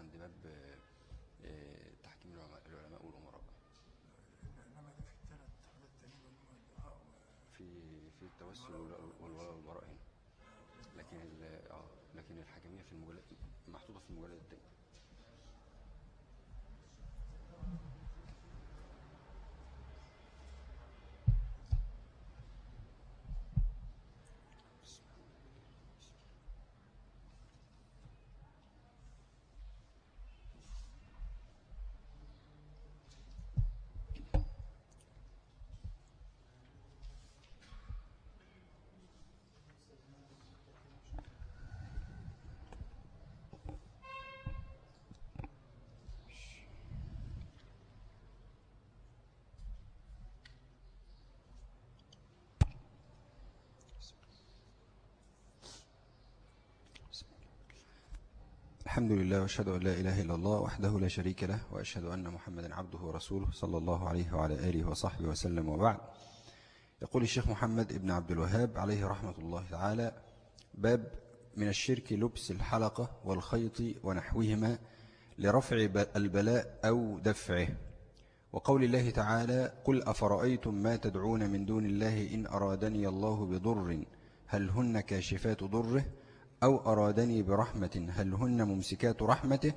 عند باب آه، تحكيم العلماء والأمراء. إنما ده في الثلاث حاجات في في التوسل وال- والولاء والبراء هنا. لكن آه لكن الحكمية في المجلد محطوطة في المجلد الثاني الحمد لله وأشهد أن لا إله إلا الله وحده لا شريك له وأشهد أن محمدا عبده ورسوله صلى الله عليه وعلى آله وصحبه وسلم وبعد. يقول الشيخ محمد ابن عبد الوهاب عليه رحمة الله تعالى باب من الشرك لبس الحلقة والخيط ونحوهما لرفع البلاء أو دفعه. وقول الله تعالى قل أفرأيتم ما تدعون من دون الله إن أرادني الله بضر هل هن كاشفات ضره أو أرادني برحمة هل هن ممسكات رحمته؟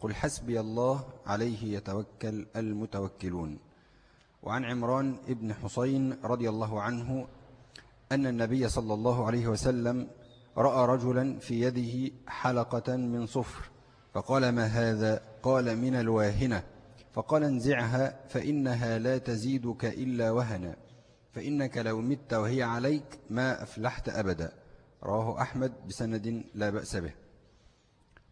قل حسبي الله عليه يتوكل المتوكلون. وعن عمران ابن حسين رضي الله عنه أن النبي صلى الله عليه وسلم رأى رجلا في يده حلقة من صفر فقال ما هذا؟ قال من الواهنة. فقال انزعها فإنها لا تزيدك إلا وهنا فإنك لو مت وهي عليك ما أفلحت أبدا. رواه أحمد بسند لا بأس به.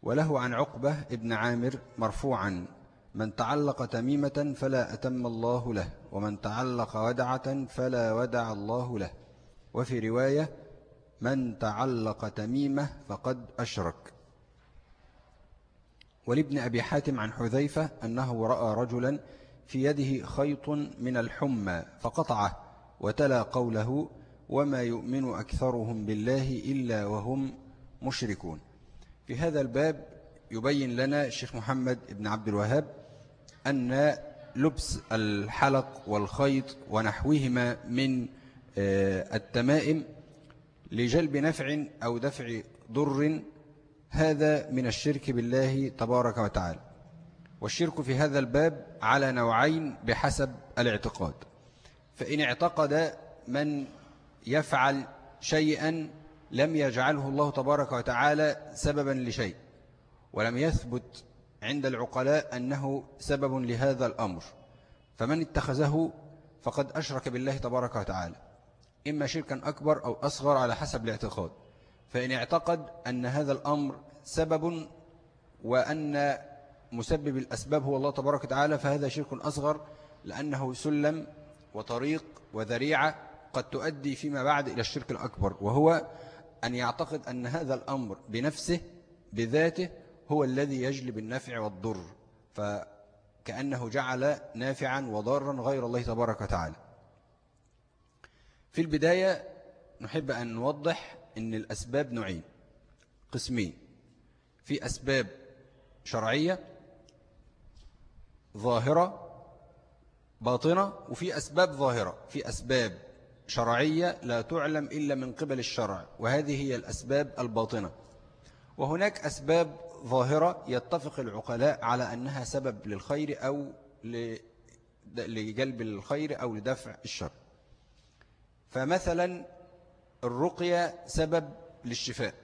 وله عن عقبة ابن عامر مرفوعا من تعلق تميمة فلا أتم الله له ومن تعلق ودعة فلا ودع الله له. وفي رواية من تعلق تميمة فقد أشرك. ولابن أبي حاتم عن حذيفة أنه رأى رجلا في يده خيط من الحمى فقطعه وتلا قوله وما يؤمن أكثرهم بالله إلا وهم مشركون. في هذا الباب يبين لنا الشيخ محمد بن عبد الوهاب أن لبس الحلق والخيط ونحوهما من آه، التمائم لجلب نفع أو دفع ضر هذا من الشرك بالله تبارك وتعالى. والشرك في هذا الباب على نوعين بحسب الاعتقاد. فإن اعتقد من يفعل شيئا لم يجعله الله تبارك وتعالى سببا لشيء ولم يثبت عند العقلاء أنه سبب لهذا الأمر. فمن اتخذه فقد أشرك بالله تبارك وتعالى. إما شركا أكبر أو أصغر على حسب الاعتقاد. فإن اعتقد أن هذا الأمر سبب وأن مسبب الأسباب هو الله تبارك وتعالى فهذا شرك أصغر لأنه سلم وطريق وذريعة قد تؤدي فيما بعد إلى الشرك الأكبر وهو أن يعتقد أن هذا الأمر بنفسه بذاته هو الذي يجلب النفع والضر فكأنه جعل نافعا وضارا غير الله تبارك وتعالى. في البداية نحب أن نوضح أن الأسباب نوعين قسمين. في أسباب شرعية ظاهرة باطنة وفي أسباب ظاهرة. في أسباب شرعية لا تعلم إلا من قبل الشرع وهذه هي الأسباب الباطنة. وهناك أسباب ظاهرة يتفق العقلاء على أنها سبب للخير أو لجلب الخير أو لدفع الشر. فمثلا الرقية سبب للشفاء.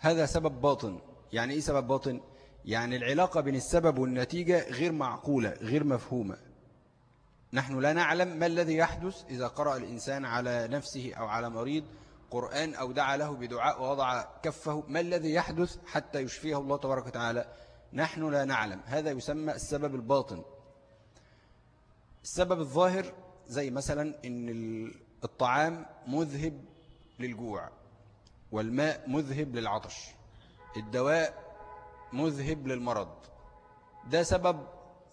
هذا سبب باطن. يعني إيه سبب باطن؟ يعني العلاقة بين السبب والنتيجة غير معقولة غير مفهومة. نحن لا نعلم ما الذي يحدث إذا قرأ الإنسان على نفسه أو على مريض قرآن أو دعا له بدعاء ووضع كفه. ما الذي يحدث حتى يشفيه الله تبارك وتعالى؟ نحن لا نعلم. هذا يسمى السبب الباطن. السبب الظاهر زي مثلا إن ال- الطعام مذهب للجوع والماء مذهب للعطش. الدواء مذهب للمرض. ده سبب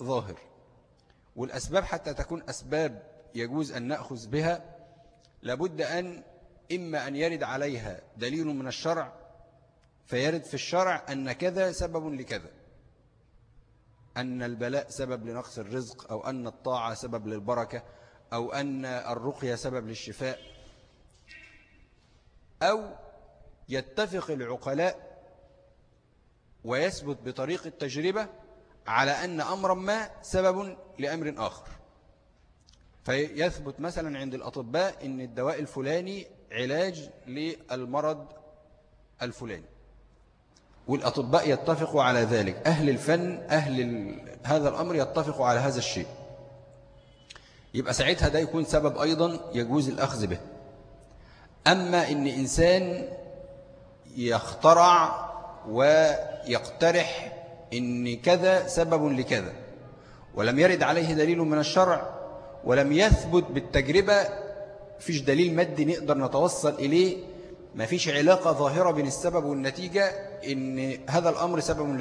ظاهر. والأسباب حتى تكون أسباب يجوز أن نأخذ بها لابد أن إما أن يرد عليها دليل من الشرع فيرد في الشرع أن كذا سبب لكذا. أن البلاء سبب لنقص الرزق أو أن الطاعة سبب للبركة أو أن الرقية سبب للشفاء. أو يتفق العقلاء ويثبت بطريق التجربة على أن أمرا ما سبب لأمر آخر. فيثبت مثلا عند الأطباء أن الدواء الفلاني علاج للمرض الفلاني. والأطباء يتفقوا على ذلك. أهل الفن أهل. هذا الأمر يتفقوا على هذا الشيء. يبقى ساعتها ده يكون سبب أيضا يجوز الأخذ به. أما إن إنسان يخترع ويقترح إن كذا سبب لكذا. ولم يرد عليه دليل من الشرع ولم يثبت بالتجربة فيش دليل مادي نقدر نتوصل إليه ما فيش علاقة ظاهرة بين السبب والنتيجة إن هذا الأمر سبب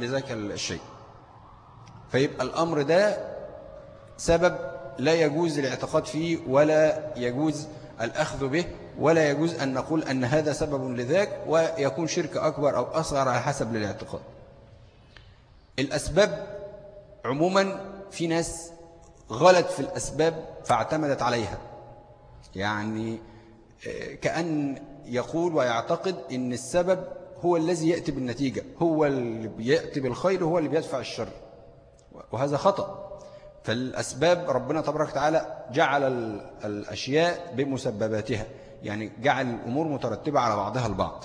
لذلك الشيء. فيبقى الأمر ده سبب لا يجوز الاعتقاد فيه ولا يجوز الأخذ به ولا يجوز أن نقول أن هذا سبب لذاك ويكون شرك أكبر أو أصغر على حسب للاعتقاد. الأسباب عموما في ناس غلط في الأسباب فاعتمدت عليها. يعني آه، كأن يقول ويعتقد أن السبب هو الذي يأتي بالنتيجة هو اللي بيأتي بالخير هو اللي بيدفع الشر. وهذا خطأ. فالأسباب ربنا تبارك وتعالى جعل الأشياء بمسبباتها. يعني جعل الأمور مترتبة على بعضها البعض.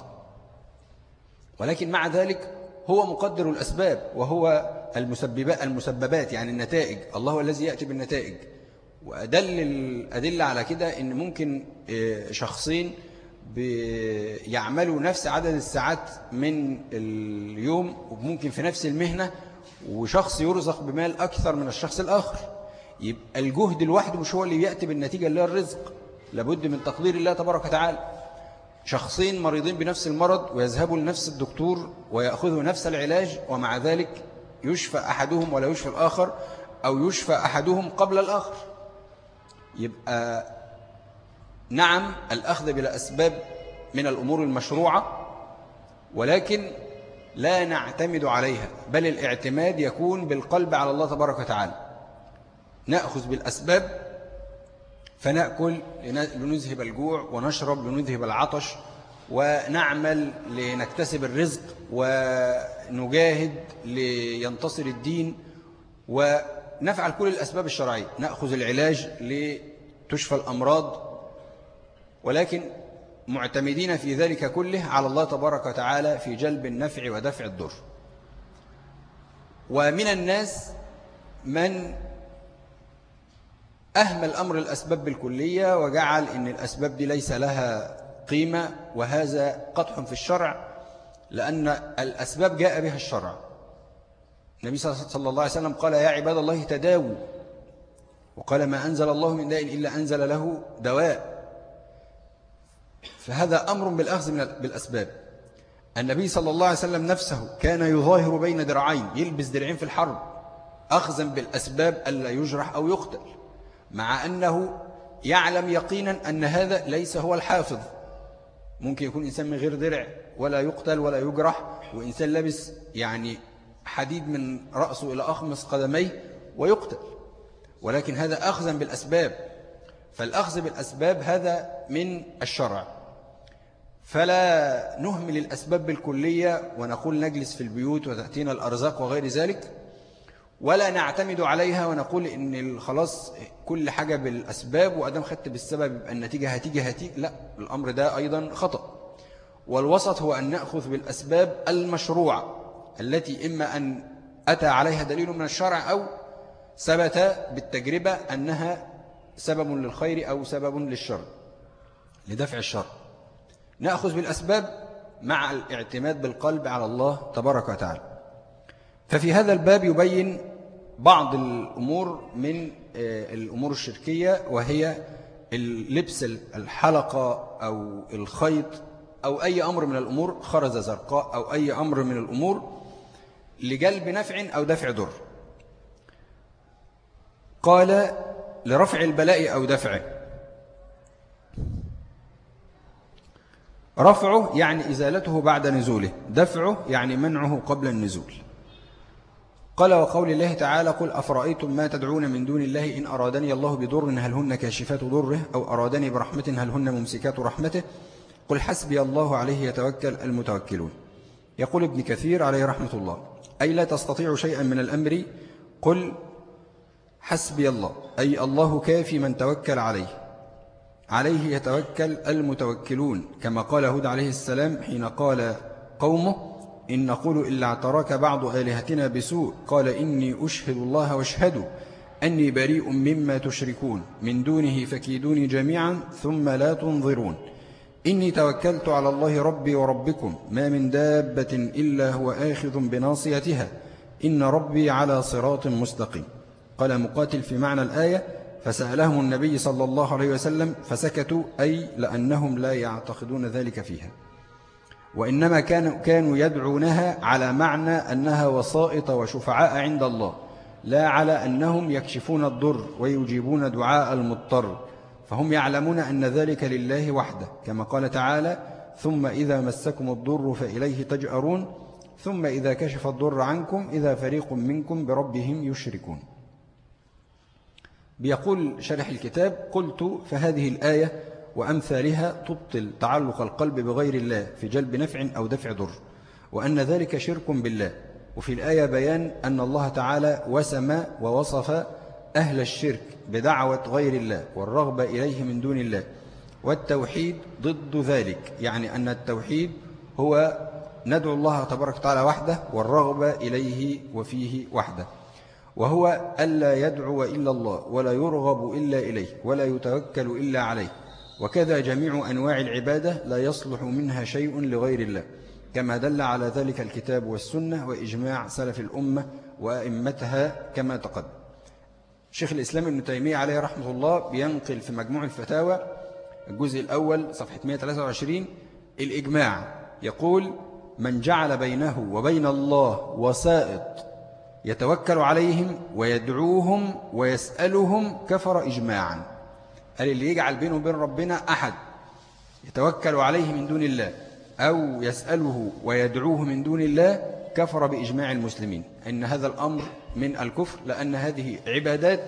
ولكن مع ذلك هو مقدر الأسباب وهو المسببات المسببات يعني النتائج. الله هو الذي يأتي بالنتائج. وأدل الأدلة على كده إن ممكن آه، شخصين يعملوا نفس عدد الساعات من اليوم وممكن في نفس المهنة وشخص يرزق بمال أكثر من الشخص الآخر. يبقى الجهد لوحده مش هو اللي يأتي بالنتيجة اللي هي الرزق. لابد من تقدير الله تبارك وتعالى. شخصين مريضين بنفس المرض ويذهبوا لنفس الدكتور ويأخذوا نفس العلاج ومع ذلك يشفى أحدهم ولا يشفى الآخر أو يشفى أحدهم قبل الآخر. يبقى نعم الأخذ بلا أسباب من الأمور المشروعة ولكن لا نعتمد عليها بل الاعتماد يكون بالقلب على الله تبارك وتعالى. نأخذ بالأسباب فنأكل لنذهب الجوع ونشرب لنذهب العطش ونعمل لنكتسب الرزق ونجاهد لينتصر الدين ونفعل كل الأسباب الشرعية. نأخذ العلاج لتشفى الأمراض ولكن معتمدين في ذلك كله على الله تبارك وتعالى في جلب النفع ودفع الضر. ومن الناس من أهمل أمر الأسباب بالكلية وجعل أن الأسباب دي ليس لها قيمة وهذا قطح في الشرع لأن الأسباب جاء بها الشرع. النبي صلى الله عليه وسلم قال يا عباد الله تداووا. وقال ما أنزل الله من داء إلا أنزل له دواء. فهذا أمر بالأخذ من بالأسباب. النبي صلى الله عليه وسلم نفسه كان يظاهر بين درعين يلبس درعين في الحرب أخذا بالأسباب ألا يجرح أو يقتل مع أنه يعلم يقينا أن هذا ليس هو الحافظ. ممكن يكون إنسان من غير درع ولا يقتل ولا يجرح وإنسان لابس يعني حديد من رأسه إلى أخمص قدميه ويقتل. ولكن هذا أخذا بالأسباب. فالأخذ بالأسباب هذا من الشرع. فلا نهمل الأسباب بالكلية ونقول نجلس في البيوت وتأتينا الأرزاق وغير ذلك. ولا نعتمد عليها ونقول إن خلاص كل حاجة بالأسباب وأدام خدت بالسبب يبقى النتيجة هتيجي هتيجي. لا الأمر ده أيضا خطأ. والوسط هو أن نأخذ بالأسباب المشروعة التي إما أن أتى عليها دليل من الشرع أو ثبت بالتجربة أنها سبب للخير أو سبب للشر لدفع الشر. نأخذ بالأسباب مع الاعتماد بالقلب على الله تبارك وتعالى. ففي هذا الباب يبين بعض الأمور من آه، الأمور الشركية وهي اللبس الحلقة أو الخيط أو أي أمر من الأمور خرز زرقاء أو أي أمر من الأمور لجلب نفع أو دفع ضر. قال لرفع البلاء أو دفعه. رفعه يعني إزالته بعد نزوله. دفعه يعني منعه قبل النزول. قال وقول الله تعالى قل أفرأيتم ما تدعون من دون الله إن أرادني الله بضر هل هن كاشفات ضره أو أرادني برحمة هل هن ممسكات رحمته؟ قل حسبي الله عليه يتوكل المتوكلون. يقول ابن كثير عليه رحمة الله أي لا تستطيع شيئا من الأمر قل حسبي الله أي الله كافي من توكل عليه. عليه يتوكل المتوكلون كما قال هود عليه السلام حين قال قومه إن نقول إلا اعتراك بعض آلهتنا بسوء. قال إني أشهد الله واشهدوا. أني بريء مما تشركون. من دونه فكيدوني جميعا ثم لا تنظرون. إني توكلت على الله ربي وربكم. ما من دابة إلا هو آخذ بناصيتها. إن ربي على صراط مستقيم. قال مقاتل في معنى الآية فسألهم النبي صلى الله عليه وسلم فسكتوا أي لأنهم لا يعتقدون ذلك فيها. وإنما كانوا, كانوا يدعونها على معنى أنها وسائط وشفعاء عند الله لا على أنهم يكشفون الضر ويجيبون دعاء المضطر. فهم يعلمون أن ذلك لله وحده كما قال تعالى ثم إذا مسكم الضر فإليه تجأرون ثم إذا كشف الضر عنكم إذا فريق منكم بربهم يشركون. بيقول شرح الكتاب قلت فهذه الآية وأمثالها تبطل تعلق القلب بغير الله في جلب نفع أو دفع ضر وأن ذلك شرك بالله. وفي الآية بيان أن الله تعالى وسم ووصف أهل الشرك بدعوة غير الله والرغبة إليه من دون الله. والتوحيد ضد ذلك يعني أن التوحيد هو ندعو الله تبارك وتعالى وحده والرغبة إليه وفيه وحده. وهو ألا يدعو إلا الله ولا يرغب إلا إليه ولا يتوكل إلا عليه. وكذا جميع أنواع العبادة لا يصلح منها شيء لغير الله. كما دل على ذلك الكتاب والسنة وإجماع سلف الأمة وأئمتها كما تقدم. شيخ الإسلام ابن تيمية عليه رحمة الله بينقل في مجموع الفتاوى الجزء الأول صفحة 123 الإجماع. يقول من جعل بينه وبين الله وسائط يتوكل عليهم ويدعوهم ويسألهم كفر إجماعا. قال اللي يجعل بينه وبين ربنا أحد يتوكل عليه من دون الله أو يسأله ويدعوه من دون الله كفر بإجماع المسلمين؟ إن هذا الأمر من الكفر لأن هذه عبادات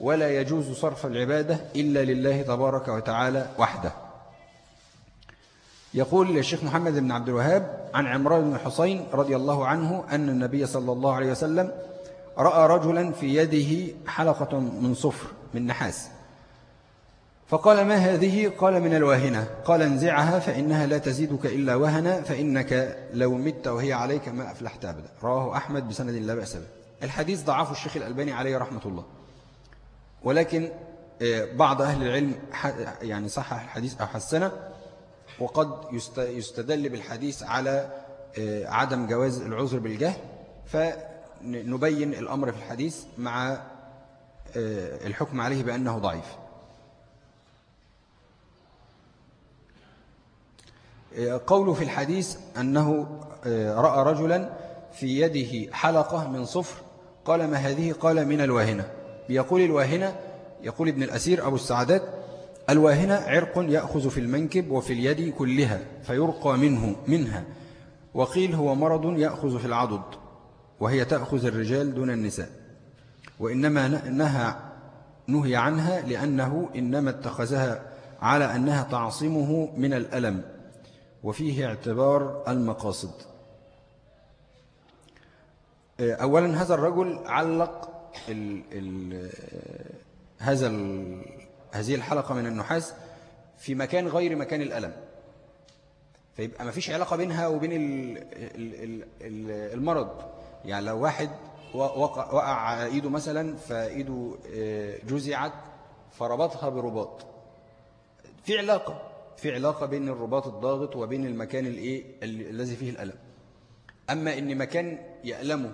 ولا يجوز صرف العبادة إلا لله تبارك وتعالى وحده. يقول الشيخ محمد بن عبد الوهاب عن عمران بن حسين رضي الله عنه أن النبي صلى الله عليه وسلم رأى رجلا في يده حلقة من صفر من نحاس. فقال ما هذه؟ قال من الواهنة. قال انزعها فإنها لا تزيدك إلا وهنا فإنك لو مت وهي عليك ما أفلحت أبدا. رواه أحمد بسند لا بأس به. الحديث ضعف الشيخ الألباني عليه رحمة الله. ولكن آه، بعض أهل العلم يعني صحح الحديث أو حسنه وقد يستدل بالحديث على آه، عدم جواز العذر بالجهل. فنبين الأمر في الحديث مع آه، الحكم عليه بأنه ضعيف. قوله في الحديث أنه رأى رجلا في يده حلقة من صفر قال ما هذه؟ قال من الواهنة. بيقول الواهنة يقول ابن الأسير أبو السعادات الواهنة عرق يأخذ في المنكب وفي اليد كلها فيرقى منه منها. وقيل هو مرض يأخذ في العضد وهي تأخذ الرجال دون النساء. وإنما نهى نهي عنها لأنه إنما اتخذها على أنها تعصمه من الألم. وفيه اعتبار المقاصد. أولا هذا الرجل علق ال ال هذا هذه الحلقة من النحاس في مكان غير مكان الألم. فيبقى ما فيش علاقة بينها وبين المرض. يعني لو واحد وقع, وقع إيده مثلا فإيده آه، جزعت فربطها برباط. في علاقة. في علاقة بين الرباط الضاغط وبين المكان الإيه؟ الذي فيه الألم. أما إن مكان يألمه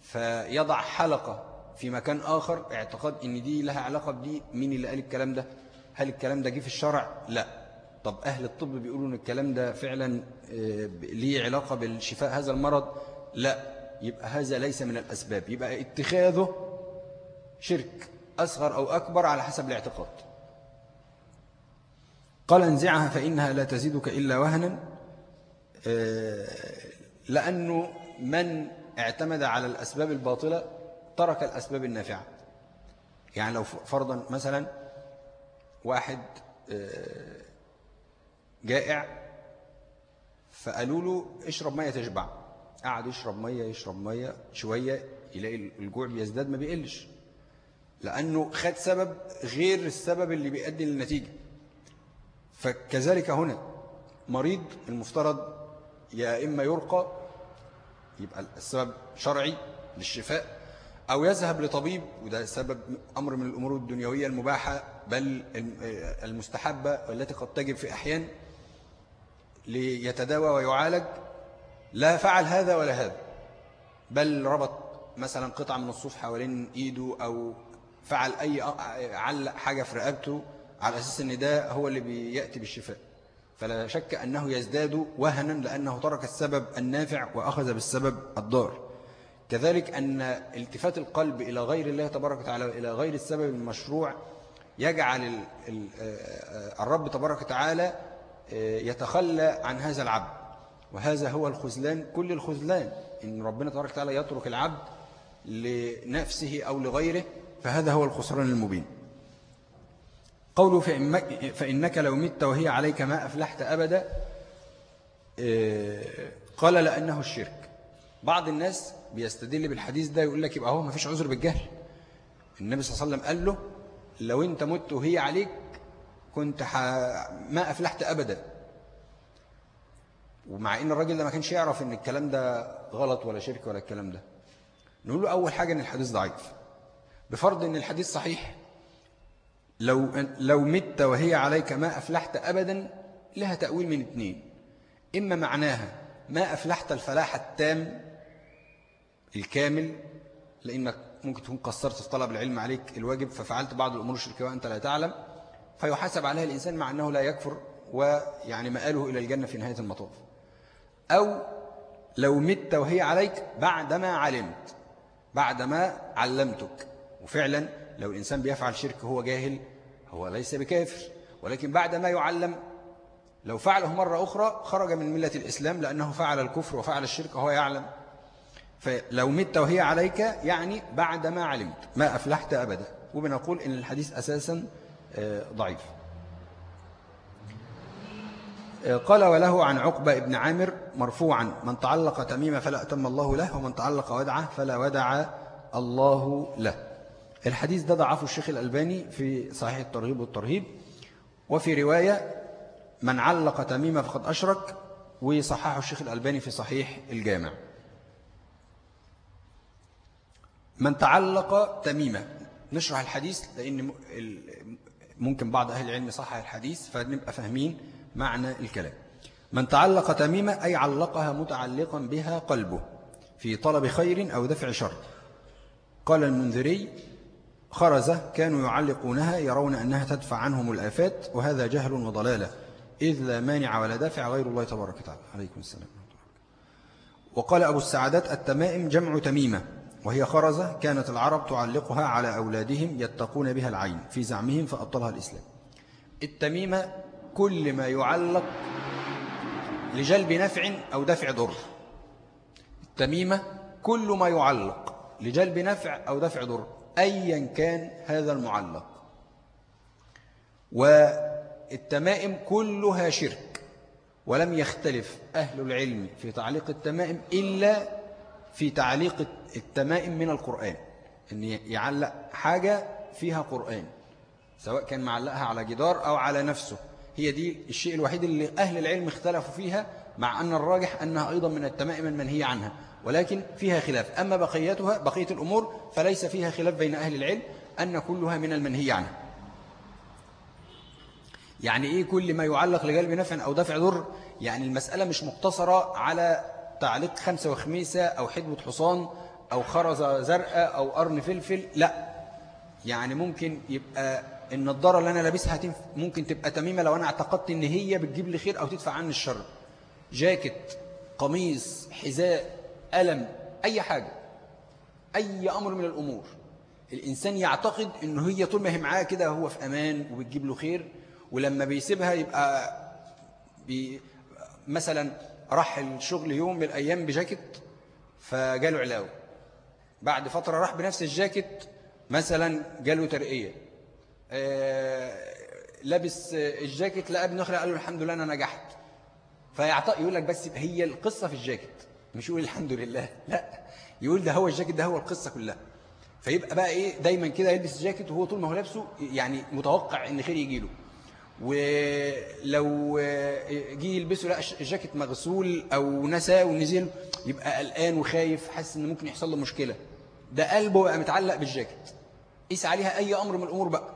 فيضع حلقة في مكان آخر اعتقاد إن دي لها علاقة بدي مين اللي قال الكلام ده؟ هل الكلام ده جه في الشرع؟ لا. طب أهل الطب بيقولوا إن الكلام ده فعلا آه، ليه علاقة بالشفاء هذا المرض؟ لا. يبقى هذا ليس من الأسباب. يبقى اتخاذه شرك أصغر أو أكبر على حسب الاعتقاد. قال انزعها فإنها لا تزيدك إلا وهنا آه، لأنه من اعتمد على الأسباب الباطلة ترك الأسباب النافعة. يعني لو فرضا مثلا واحد آه، جائع فقالوا له اشرب مية تشبع. قعد يشرب مية يشرب مية شوية يلاقي الجوع بيزداد ما بيقلش لأنه خد سبب غير السبب اللي بيؤدي للنتيجة. فكذلك هنا مريض المفترض يا إما يرقى يبقى السبب شرعي للشفاء أو يذهب لطبيب وده سبب أمر من الأمور الدنيوية المباحة بل المستحبة والتي قد تجب في أحيان ليتداوى ويعالج لا فعل هذا ولا هذا بل ربط مثلا قطعة من الصوف حوالين إيده أو فعل أي علق حاجة في رقبته على أساس أن ده هو اللي بيأتي بالشفاء. فلا شك أنه يزداد وهنا لأنه ترك السبب النافع وأخذ بالسبب الضار. كذلك أن التفات القلب إلى غير الله تبارك وتعالى إلى غير السبب المشروع يجعل الرب تبارك وتعالى آه، يتخلى عن هذا العبد. وهذا هو الخذلان كل الخذلان. إن ربنا تبارك وتعالى يترك العبد لنفسه أو لغيره فهذا هو الخسران المبين. قوله فإنك لو مت وهي عليك ما أفلحت أبدا آه، قال لأنه الشرك. بعض الناس بيستدل بالحديث ده يقول لك يبقى هو ما فيش عذر بالجهل. النبي صلى الله عليه وسلم قال له لو أنت مت وهي عليك كنت. ما أفلحت أبدا. ومع إن الراجل ده ما كانش يعرف إن الكلام ده غلط ولا شرك ولا الكلام ده. نقول له أول حاجة إن الحديث ضعيف. بفرض إن الحديث صحيح لو لو مت وهي عليك ما أفلحت أبدا لها تأويل من اثنين إما معناها ما أفلحت الفلاح التام الكامل لأنك ممكن تكون قصرت في طلب العلم عليك الواجب ففعلت بعض الأمور الشركية وأنت لا تعلم فيحاسب عليها الإنسان مع أنه لا يكفر ويعني مآله إلى الجنة في نهاية المطاف. أو لو مت وهي عليك بعدما علمت بعدما علمتك. وفعلا لو الإنسان بيفعل شرك هو جاهل هو ليس بكافر. ولكن بعد ما يعلم لو فعله مرة أخرى خرج من ملة الإسلام لأنه فعل الكفر وفعل الشرك وهو يعلم. فلو مت وهي عليك يعني بعد ما علمت ما أفلحت أبدا. وبنقول إن الحديث أساسا آه، ضعيف. آه، قال وله عن عقبة ابن عامر مرفوعا من تعلق تميمة فلا أتم الله له ومن تعلق ودعه فلا ودع الله له. الحديث ده ضعفه الشيخ الألباني في صحيح الترغيب والترهيب وفي رواية من علق تميمة فقد أشرك ويصححه الشيخ الألباني في صحيح الجامع. من تعلق تميمة نشرح الحديث لأن ممكن بعض أهل العلم صحح الحديث فنبقى فاهمين معنى الكلام. من تعلق تميمة أي علقها متعلقا بها قلبه في طلب خير أو دفع شر. قال المنذري خرزة كانوا يعلقونها يرون أنها تدفع عنهم الآفات وهذا جهل وضلالة. إذ لا مانع ولا دافع غير الله تبارك وتعالى. عليكم السلام. وقال أبو السعادات التمائم جمع تميمة وهي خرزة كانت العرب تعلقها على أولادهم يتقون بها العين في زعمهم فأبطلها الإسلام. التميمة كل ما يعلق لجلب نفع أو دفع ضر. التميمة كل ما يعلق لجلب نفع أو دفع ضر. أيا كان هذا المعلق. والتمائم كلها شرك ولم يختلف أهل العلم في تعليق التمائم إلا في تعليق التمائم من القرآن أن يعلق حاجة فيها قرآن سواء كان معلقها على جدار أو على نفسه. هي دي الشيء الوحيد اللي أهل العلم اختلفوا فيها مع أن الراجح أنها أيضا من التمائم المنهية عنها. ولكن فيها خلاف. أما بقيتها بقية الأمور فليس فيها خلاف بين أهل العلم أن كلها من المنهي عنها يعني إيه كل ما يعلق لجلب نفع أو دفع ضر؟ يعني المسألة مش مقتصرة على تعليق خمسة وخميسة أو حدوة حصان أو خرزة زرقاء أو قرن فلفل. لا. يعني ممكن يبقى النضارة اللي أنا لابسها ممكن تبقى تميمة لو أنا اعتقدت إن هي بتجيب لي خير أو تدفع عني الشر. جاكيت قميص حذاء ألم أي حاجة أي أمر من الأمور. الإنسان يعتقد إنه هي طول ما هي معاه كده هو في أمان وبتجيب له خير ولما بيسيبها يبقى بي مثلا راح الشغل يوم من الأيام بجاكيت فجاله علاوة. بعد فترة راح بنفس الجاكيت مثلا جاله ترقية. آه لابس الجاكيت لقى ابن اخره قال له الحمد لله أنا نجحت. فيعطى يقول لك بس هي القصة في الجاكيت. مش يقول الحمد لله لا يقول ده هو الجاكيت ده هو القصة كلها. فيبقى بقى إيه دايما كده يلبس الجاكيت وهو طول ما هو لابسه يعني متوقع إن خير يجي له. ولو جه يلبسه لا الجاكيت مغسول أو نسى ونزل يبقى قلقان وخايف حاسس إن ممكن يحصل له مشكلة. ده قلبه بقى متعلق بالجاكيت. قيس عليها أي أمر من الأمور بقى.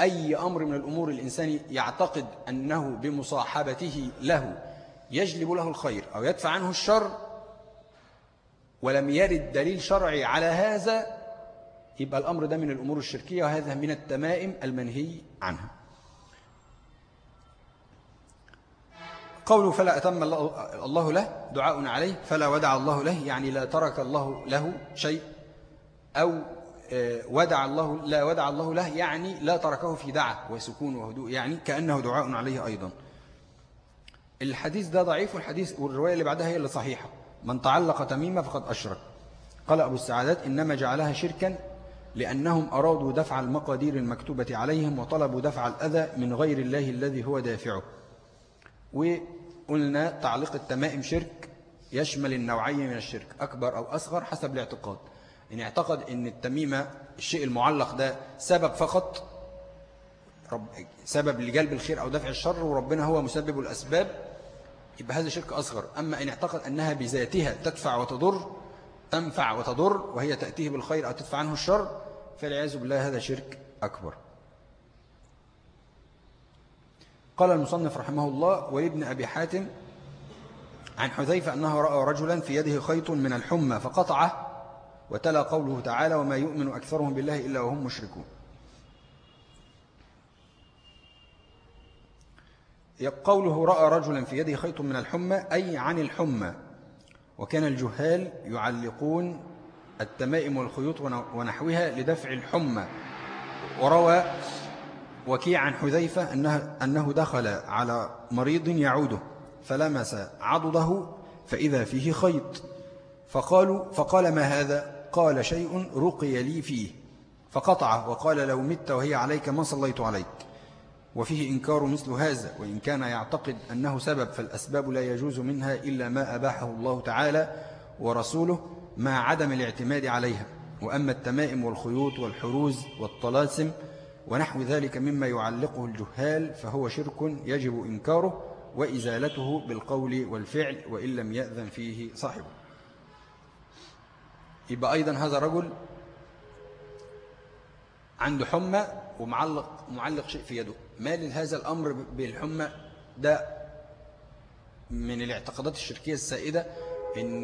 أي أمر من الأمور الإنسان يعتقد أنه بمصاحبته له. يجلب له الخير أو يدفع عنه الشر ولم يرد دليل شرعي على هذا يبقى الأمر ده من الأمور الشركية وهذا من التمائم المنهي عنها. قوله فلا أتم الله له دعاء عليه فلا ودع الله له يعني لا ترك الله له شيء أو آه، ودع الله لا ودع الله له يعني لا تركه في دعة وسكون وهدوء يعني كأنه دعاء عليه أيضا. الحديث ده ضعيف والحديث والرواية اللي بعدها هي اللي صحيحة. من تعلق تميمة فقد أشرك. قال أبو السعادات إنما جعلها شركا لأنهم أرادوا دفع المقادير المكتوبة عليهم وطلبوا دفع الأذى من غير الله الذي هو دافعه. وقلنا تعليق التمائم شرك يشمل النوعين من الشرك أكبر أو أصغر حسب الاعتقاد. إن اعتقد أن التميمة الشيء المعلق ده سبب فقط رب سبب لجلب الخير أو دفع الشر وربنا هو مسبب الأسباب يبقى هذا شرك أصغر. أما إن اعتقد أنها بذاتها تدفع وتضر تنفع وتضر وهي تأتيه بالخير أو تدفع عنه الشر فالعياذ بالله هذا شرك أكبر. قال المصنف رحمه الله ولابن أبي حاتم عن حذيفة أنه رأى رجلا في يده خيط من الحمى فقطعه وتلا قوله تعالى وما يؤمن أكثرهم بالله إلا وهم مشركون. قوله رأى رجلا في يده خيط من الحمى أي عن الحمى. وكان الجهال يعلقون التمائم والخيوط ونحوها لدفع الحمى. وروى وكيع عن حذيفة أنه, أنه دخل على مريض يعوده فلمس عضده فإذا فيه خيط. فقالوا فقال ما هذا؟ قال شيء رقي لي فيه. فقطعه وقال لو مت وهي عليك ما صليت عليك؟ وفيه إنكار مثل هذا وإن كان يعتقد أنه سبب فالأسباب لا يجوز منها إلا ما أباحه الله تعالى ورسوله مع عدم الاعتماد عليها. وأما التمائم والخيوط والحروز والطلاسم ونحو ذلك مما يعلقه الجهال فهو شرك يجب إنكاره وإزالته بالقول والفعل وإن لم يأذن فيه صاحبه. يبقى أيضا هذا رجل عنده حمى ومعلق معلق شيء في يده. مال هذا الأمر بالحمى؟ ده من الاعتقادات الشركية السائدة إن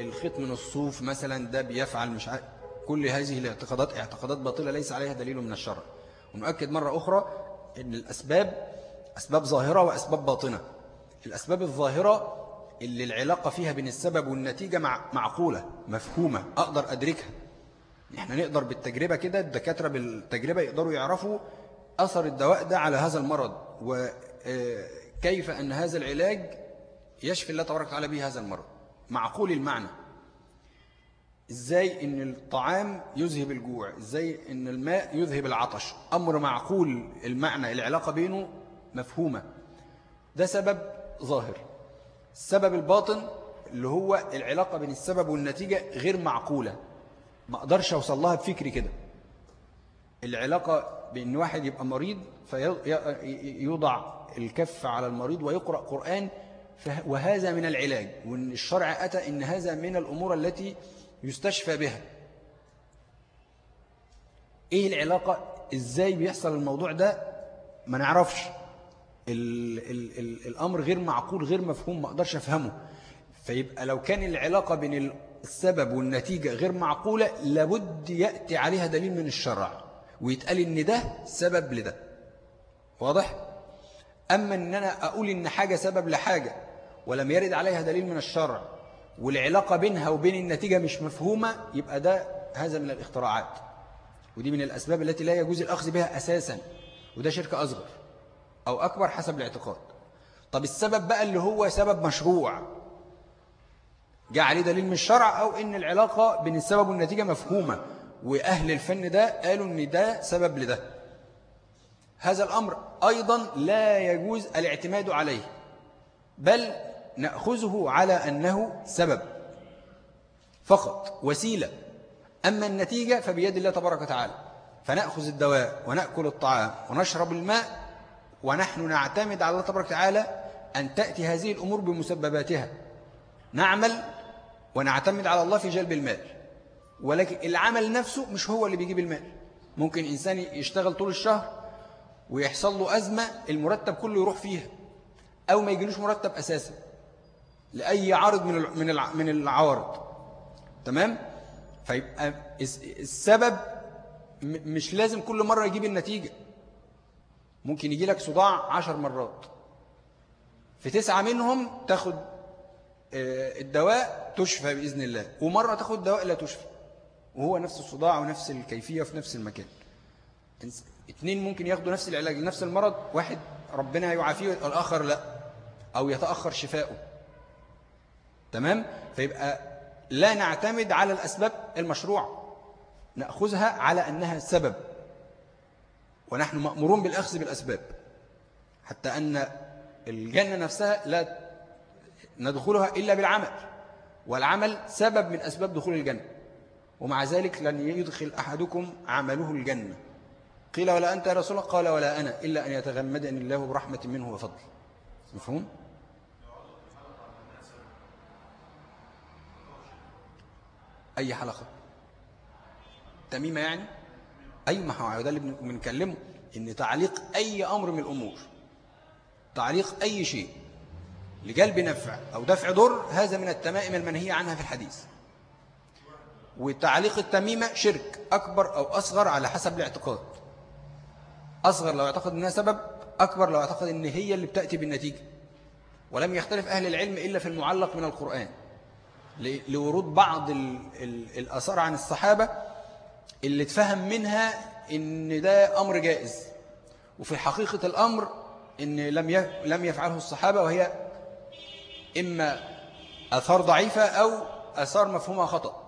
الخيط من الصوف مثلا ده بيفعل مش عارف كل هذه الاعتقادات اعتقادات باطلة ليس عليها دليل من الشرع. ونؤكد مرة أخرى إن الأسباب أسباب ظاهرة وأسباب باطنة. الأسباب الظاهرة اللي العلاقة فيها بين السبب والنتيجة معقولة مفهومة أقدر أدركها. إحنا نقدر بالتجربة كده الدكاترة بالتجربة يقدروا يعرفوا أثر الدواء ده على هذا المرض وكيف أن هذا العلاج يشفي الله تبارك وتعالى به هذا المرض. معقول المعنى. إزاي إن الطعام يذهب الجوع؟ إزاي إن الماء يذهب العطش؟ أمر معقول المعنى العلاقة بينه مفهومة. ده سبب ظاهر. السبب الباطن اللي هو العلاقة بين السبب والنتيجة غير معقولة. ما أقدرش أوصل لها بفكري كده. العلاقة بأن واحد يبقى مريض فيوضع الكف على المريض ويقرأ قرآن وهذا من العلاج. وأن الشرع أتى أن هذا من الأمور التي يستشفى بها. إيه العلاقة؟ إزاي بيحصل الموضوع ده؟ ما نعرفش. ال ال ال الأمر غير معقول غير مفهوم ما أقدرش أفهمه. فيبقى لو كان العلاقة بين السبب والنتيجة غير معقولة لابد يأتي عليها دليل من الشرع ويتقال إن ده سبب لده. واضح؟ أما أن أنا أقول إن حاجة سبب لحاجة ولم يرد عليها دليل من الشرع والعلاقة بينها وبين النتيجة مش مفهومة يبقى ده هذا من الاختراعات. ودي من الأسباب التي لا يجوز الأخذ بها أساسا وده شرك أصغر أو أكبر حسب الاعتقاد. طب السبب بقى اللي هو سبب مشروع. جاء عليه دليل من الشرع أو إن العلاقة بين السبب والنتيجة مفهومة. وأهل الفن ده قالوا إن ده سبب لده. هذا الأمر أيضا لا يجوز الاعتماد عليه بل نأخذه على أنه سبب فقط وسيلة. أما النتيجة فبيد الله تبارك وتعالى فنأخذ الدواء ونأكل الطعام ونشرب الماء ونحن نعتمد على الله تبارك وتعالى أن تأتي هذه الأمور بمسبباتها. نعمل ونعتمد على الله في جلب المال. ولكن العمل نفسه مش هو اللي بيجيب المال. ممكن إنسان يشتغل طول الشهر ويحصل له أزمة المرتب كله يروح فيها أو ما يجيلوش مرتب أساسا لأي عارض من من من العوارض. تمام؟ فيبقى السبب مش لازم كل مرة يجيب النتيجة. ممكن يجي لك صداع عشر مرات. في تسعة منهم تاخد الدواء تشفى بإذن الله. ومرة تاخد دواء لا تشفى. وهو نفس الصداع ونفس الكيفية في نفس المكان. اثنين ممكن ياخدوا نفس العلاج لنفس المرض واحد ربنا يعافيه الآخر لا. أو يتأخر شفاؤه. تمام؟ فيبقى لا نعتمد على الأسباب المشروع. نأخذها على أنها سبب. ونحن مأمورون بالأخذ بالأسباب. حتى أن الجنة نفسها لا ندخلها إلا بالعمل والعمل سبب من أسباب دخول الجنة. ومع ذلك لن يدخل أحدكم عمله الجنة. قيل ولا أنت يا رسول الله؟ قال ولا أنا إلا أن يتغمدني الله برحمة منه وفضل. مفهوم؟ أي حلقة؟ تميمة يعني؟ أي ما هو ده اللي بنكلمه إن تعليق أي أمر من الأمور تعليق أي شيء لجلب نفع أو دفع ضر هذا من التمائم المنهية عنها في الحديث. وتعليق التميمة شرك أكبر أو أصغر على حسب الاعتقاد. أصغر لو اعتقد أنها سبب أكبر لو اعتقد أن هي اللي بتأتي بالنتيجة. ولم يختلف أهل العلم إلا في المعلق من القرآن. لورود بعض الأثار عن الصحابة اللي تفهم منها إن ده أمر جائز. وفي حقيقة الأمر إن لم لم يفعله الصحابة وهي إما أثار ضعيفة أو أثار مفهومها خطأ.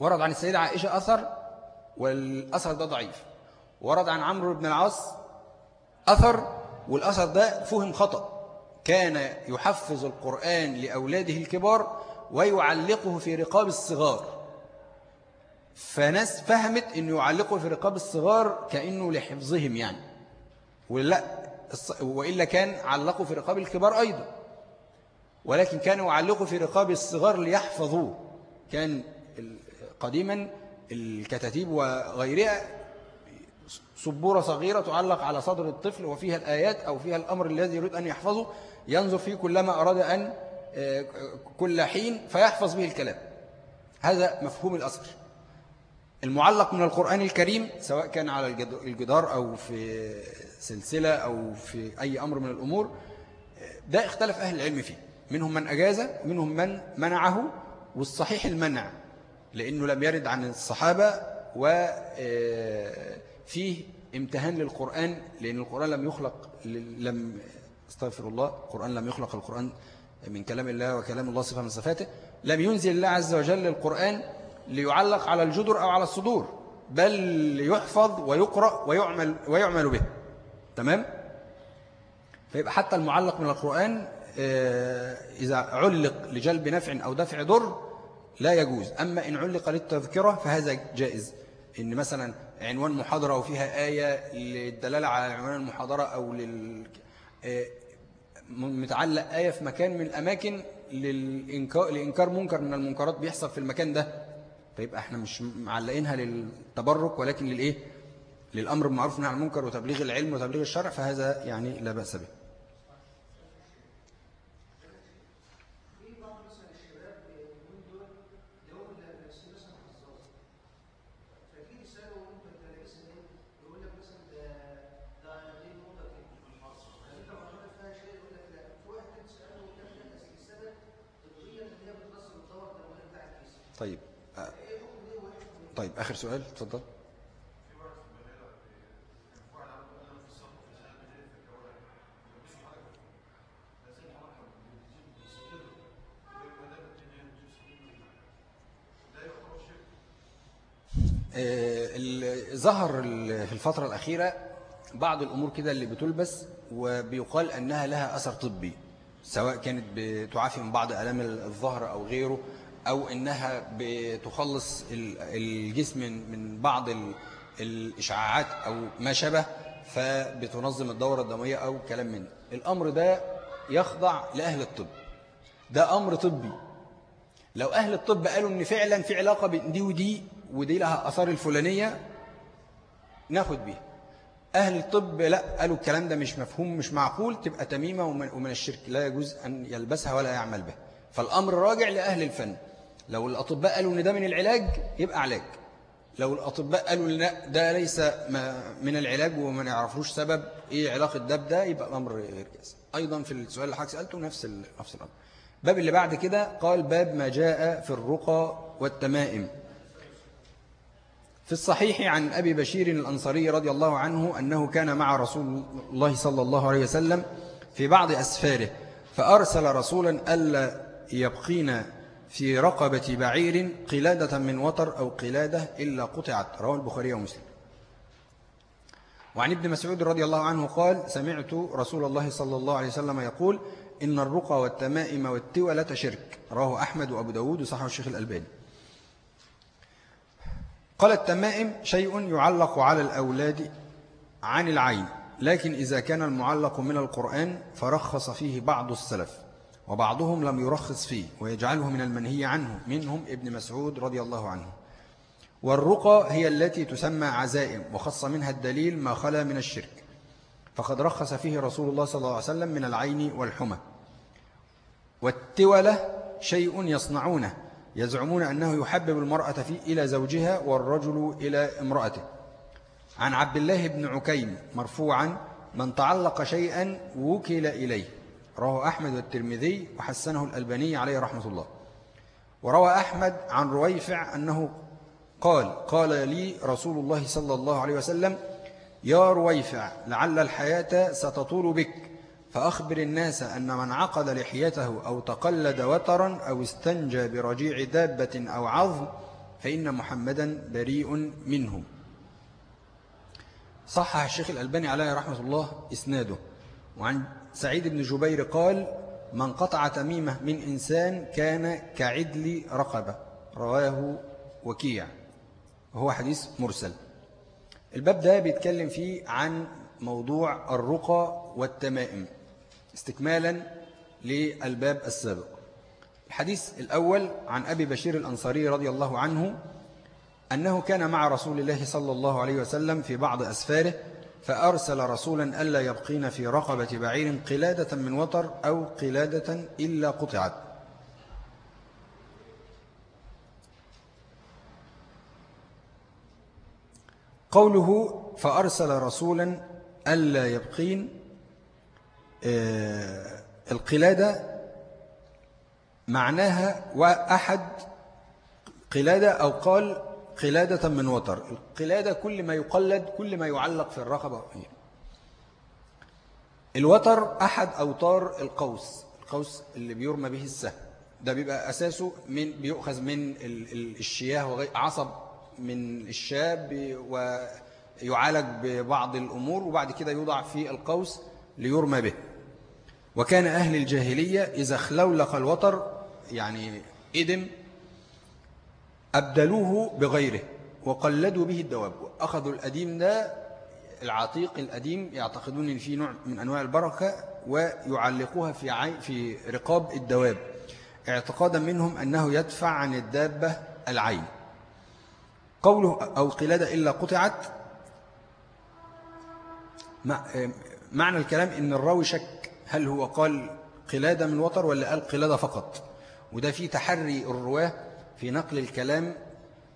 ورد عن السيدة عائشة أثر والأثر ده ضعيف. ورد عن عمرو بن العاص أثر والأثر ده فهم خطأ. كان يحفظ القرآن لأولاده الكبار ويعلقه في رقاب الصغار. فناس فهمت أنه يعلقه في رقاب الصغار كأنه لحفظهم يعني. ولا وإلا كان علقه في رقاب الكبار أيضا. ولكن كان يعلقه في رقاب الصغار ليحفظوه. كان قديما الكتاتيب وغيرها سبورة صغيرة تعلق على صدر الطفل وفيها الآيات أو فيها الأمر الذي يريد أن يحفظه. ينظر فيه كلما أراد أن آه، كل حين فيحفظ به الكلام. هذا مفهوم الأصل. المعلق من القرآن الكريم سواء كان على الجدار أو في سلسلة أو في أي أمر من الأمور ده اختلف أهل العلم فيه. منهم من أجاز ومنهم من منعه والصحيح المنع لأنه لم يرد عن الصحابة وفيه آه، امتهان للقرآن لأن القرآن لم يخلق لم استغفر الله القرآن لم يخلق القرآن من كلام الله وكلام الله صفة من صفاته لم ينزل الله عز وجل القرآن ليعلق على الجدر أو على الصدور بل يحفظ ويقرأ ويعمل, ويعمل به تمام؟ فيبقى حتى المعلق من القرآن إذا علق لجلب نفع أو دفع ضر لا يجوز. أما إن علق للتذكرة فهذا جائز. إن مثلا عنوان محاضرة وفيها آية للدلالة على عنوان المحاضرة أو لل آه، متعلق آية في مكان من الأماكن للإنكار لإنكار منكر من المنكرات بيحصل في المكان ده. فيبقى إحنا مش معلقينها للتبرك ولكن للإيه؟ للأمر بالمعروف والنهي عن المنكر وتبليغ العلم وتبليغ الشرع فهذا يعني لا بأس به. آخر سؤال اتفضل. آه، ظهر في الفترة الأخيرة بعض الأمور كده اللي بتلبس وبيقال أنها لها أثر طبي سواء كانت بتعافي من بعض ألام الظهر أو غيره. أو أنها بتخلص ال- الجسم من بعض ال- الإشعاعات أو ما شبه فبتنظم الدورة الدموية أو كلام من. الأمر ده يخضع لأهل الطب. ده أمر طبي. لو أهل الطب قالوا إن فعلا في علاقة بين دي ودي ودي لها أثار الفلانية ناخد بيها. أهل الطب لا قالوا الكلام ده مش مفهوم مش معقول تبقى تميمة ومن, ومن الشرك. لا يجوز أن يلبسها ولا يعمل بها. فالأمر راجع لأهل الفن. لو الأطباء قالوا إن ده من العلاج يبقى علاج. لو الأطباء قالوا لا ده ليس من العلاج وما نعرفوش سبب إيه علاقة ده بده يبقى الأمر غير جاز. أيضا في السؤال اللي حضرتك سألته نفس نفس الأمر. باب اللي بعد كده قال باب ما جاء في الرقى والتمائم. في الصحيح عن أبي بشير الأنصاري رضي الله عنه أنه كان مع رسول الله صلى الله عليه وسلم في بعض أسفاره فأرسل رسولا ألا يبقين في رقبة بعير قلادة من وتر أو قلادة إلا قطعت. رواه البخاري ومسلم. وعن ابن مسعود رضي الله عنه قال سمعت رسول الله صلى الله عليه وسلم يقول إن الرقى والتمائم والتولة شرك رواه أحمد وأبو داود وصححه الشيخ الألباني. قال التمائم شيء يعلق على الأولاد عن العين لكن إذا كان المعلق من القرآن فرخص فيه بعض السلف. وبعضهم لم يرخص فيه ويجعله من المنهي عنه منهم ابن مسعود رضي الله عنه. والرقى هي التي تسمى عزائم وخص منها الدليل ما خلا من الشرك. فقد رخص فيه رسول الله صلى الله عليه وسلم من العين والحمى. والتولة شيء يصنعونه يزعمون أنه يحبب المرأة في إلى زوجها والرجل إلى امرأته. عن عبد الله بن عكيم مرفوعا من تعلق شيئا وكل إليه. رواه أحمد والترمذي وحسنه الألباني عليه رحمة الله. وروى أحمد عن رويفع أنه قال قال لي رسول الله صلى الله عليه وسلم يا رويفع لعل الحياة ستطول بك فأخبر الناس أن من عقد لحيته أو تقلد وترا أو استنجى برجيع دابة أو عظم فإن محمدا بريء منه. صحح الشيخ الألباني عليه رحمة الله إسناده. وعن سعيد بن جبير قال من قطع تميمة من إنسان كان كعدل رقبة. رواه وكيع. وهو حديث مرسل. الباب ده بيتكلم فيه عن موضوع الرقى والتمائم استكمالا للباب السابق. الحديث الأول عن أبي بشير الأنصاري رضي الله عنه أنه كان مع رسول الله صلى الله عليه وسلم في بعض أسفاره فأرسل رسولا ألا يبقين في رقبة بعير قلادة من وطر أو قلادة إلا قطعت. قوله فأرسل رسولا ألا يبقين آه، القلادة معناها وأحد قلادة أو قال قلادة من وتر. القلادة كل ما يقلد كل ما يعلق في الرقبة. الوتر أحد أوتار القوس. القوس اللي بيرمى به السهم. ده بيبقى أساسه من بيؤخذ من ال- ال- الشياه وغير عصب من الشاب ويعالج ببعض الأمور وبعد كده يوضع في القوس ليرمى به. وكان أهل الجاهلية إذا خلولق الوتر يعني إدم أبدلوه بغيره وقلدوا به الدواب. أخذوا الأديم ده العتيق الأديم يعتقدون أن فيه نوع من أنواع البركة ويعلقوها في في رقاب الدواب. اعتقادا منهم أنه يدفع عن الدابة العين. قوله أو قلادة إلا قطعت مع- معنى الكلام إن الراوي شك هل هو قال قلادة من وتر ولا قال قلادة فقط. وده فيه تحري الرواة في نقل الكلام